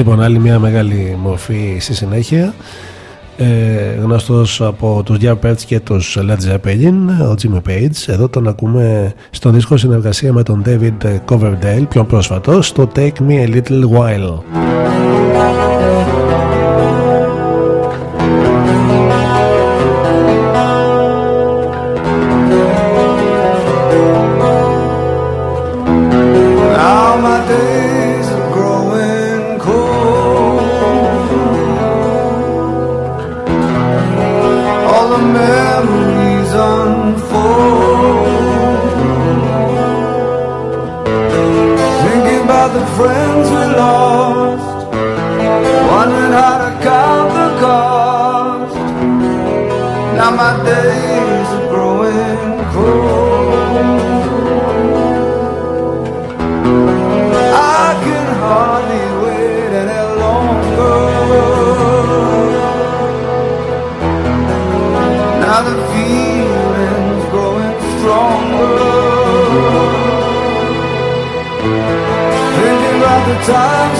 Λοιπόν, άλλη μια μεγάλη μορφή στη συνέχεια. Ε, γνωστός από τους Dear Pets και τους Led Zeppelin, ο Jimmy Page. Εδώ τον ακούμε στον δίσκο συνεργασία με τον David Coverdale, πιο πρόσφατο, στο Take Me A Little While. friend. sometimes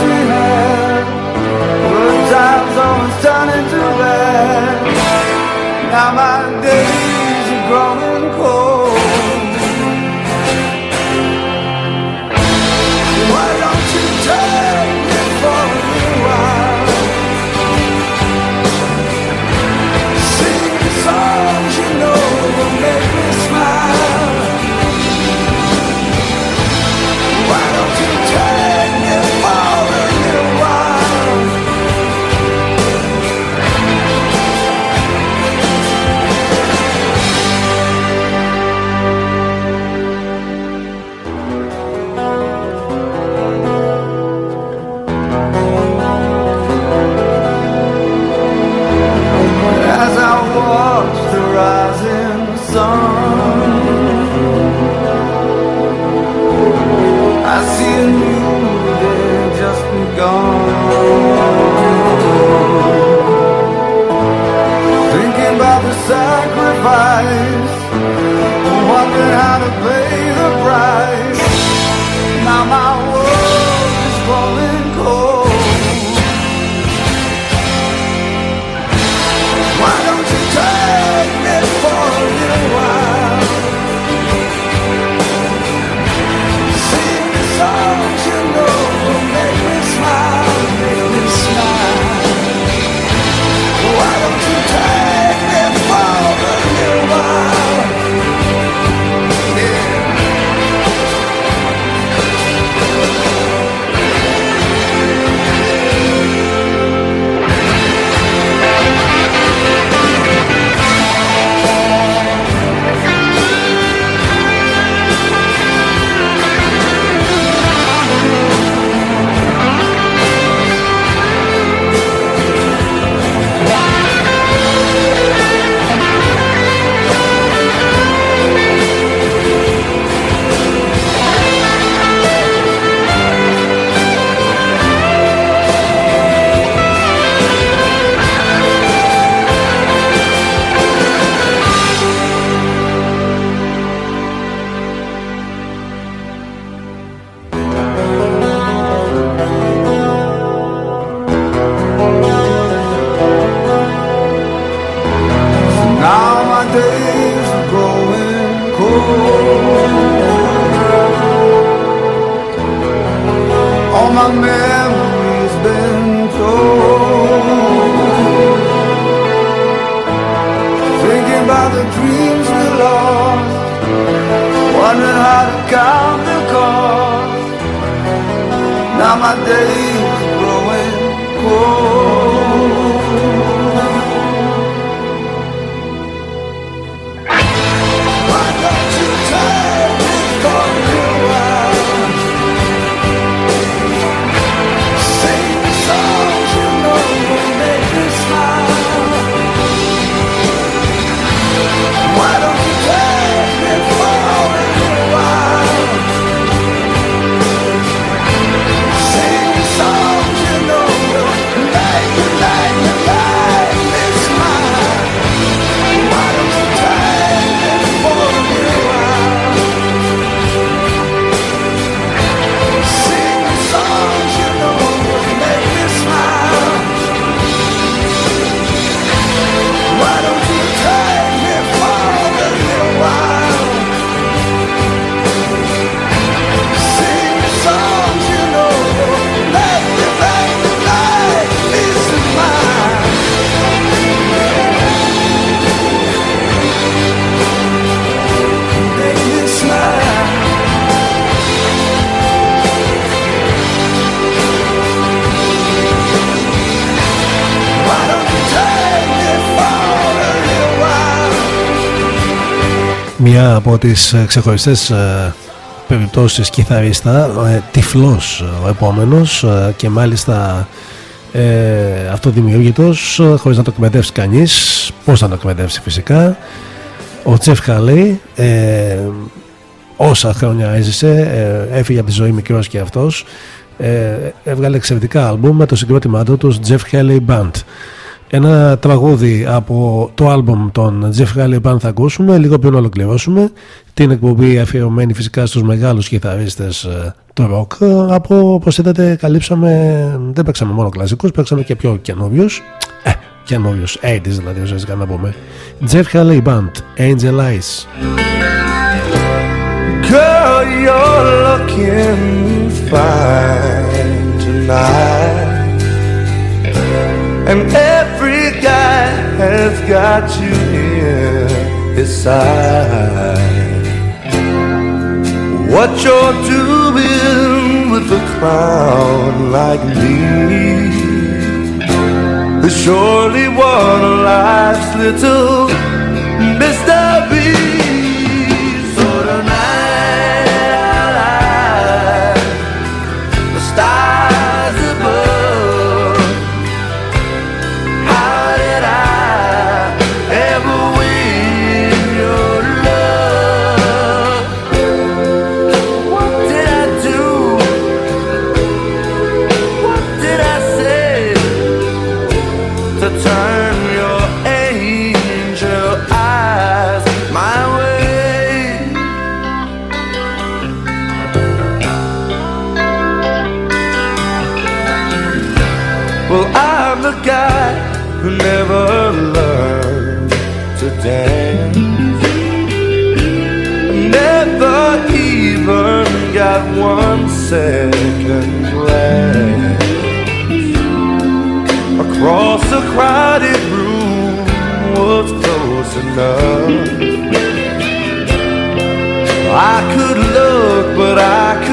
τις ε, ξεχωριστές ε, περιπτώσεις κιθαρίστα ε, τυφλός ο επόμενος ε, και μάλιστα ε, αυτοδημιούργητος ε, χωρίς να το εκμετεύσει κανείς πώς να το εκμετεύσει φυσικά ο Τζεφ Χαλή ε, όσα χρόνια έζησε ε, έφυγε από τη ζωή μικρός και αυτός ε, έβγαλε εξαιρετικά άλμπουμ με το συγκρότημά του τους Jeff Haley Band ένα τραγούδι από το άλμπουμ των Jeff Haley Band θα ακούσουμε λίγο πριν ολοκληρώσουμε την εκπομπή αφιερωμένη φυσικά στους μεγάλους κιθαρίστες ε, του rock από όπως είδατε καλύψαμε δεν παίξαμε μόνο κλασικούς παίξαμε και πιο καινούριους. Ε, καινούριους 80's δηλαδή ουσιαστικά να πούμε. Jeff Haley Band Angel Eyes. Girl, you're looking fine tonight. And every guy has got you in his side. What you're doing with a clown like me is surely one of life's little mysteries. Second glance across a crowded room was close enough. I could look, but I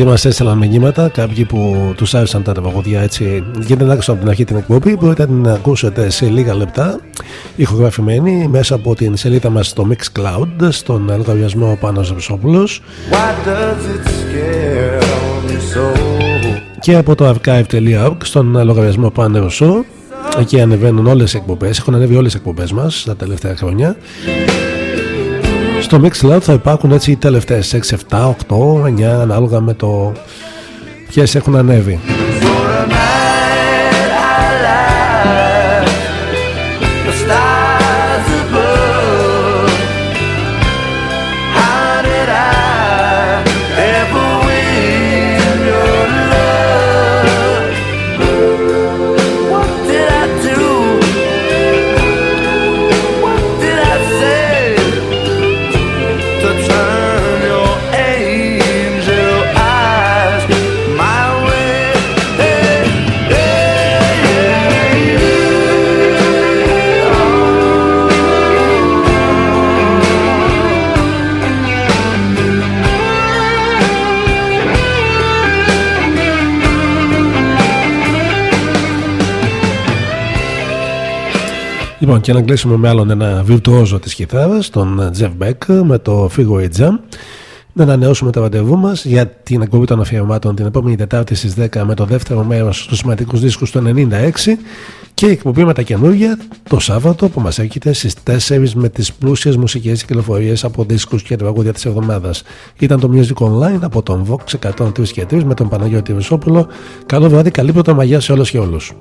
επειδή μας έστειλαν μηνύματα κάποιοι που τους άρεσαν τα τραγωδία έτσι και δεν άκουσαν από την αρχή την εκπομπή, μπορείτε να την ακούσετε σε λίγα λεπτά ηχογραφημένη μέσα από την σελίδα μας στο Mixcloud στον λογαριασμό Πάνος Ζεψόπουλος Why does it scare me so? και από το archive.org στον λογαριασμό Πάνε Ρωσό. Εκεί ανεβαίνουν όλες οι εκπομπές. Έχουν ανέβει όλες οι εκπομπές μας τα τελευταία χρόνια. Στο Mixcloud θα υπάρχουν έτσι οι τελευταίες 6, 7, 8, 9 ανάλογα με το ποιες έχουν ανέβει. Λοιπόν, και να κλείσουμε με άλλον ένα βιρτουόζο της κιθάρας, τον Jeff Beck, με το Figure Jam. να ανανεώσουμε το ραντεβού μας για την εκπομπή των αφιερωμάτων την επόμενη Τετάρτη στις 10 με το δεύτερο μέρος στους σημαντικούς δίσκους του 96 και η εκπομπή με τα καινούργια το Σάββατο που μας έρχεται στις 4 με τις πλούσιες μουσικές κυκλοφορίες από δίσκους και τραγούδια της εβδομάδας. Ήταν το Music Online από τον Vox 103 και 3 με τον Παναγιώτη Βυσόπουλο. Καλό βράδυ, καλή πρωτομαγιά σε όλε και όλους.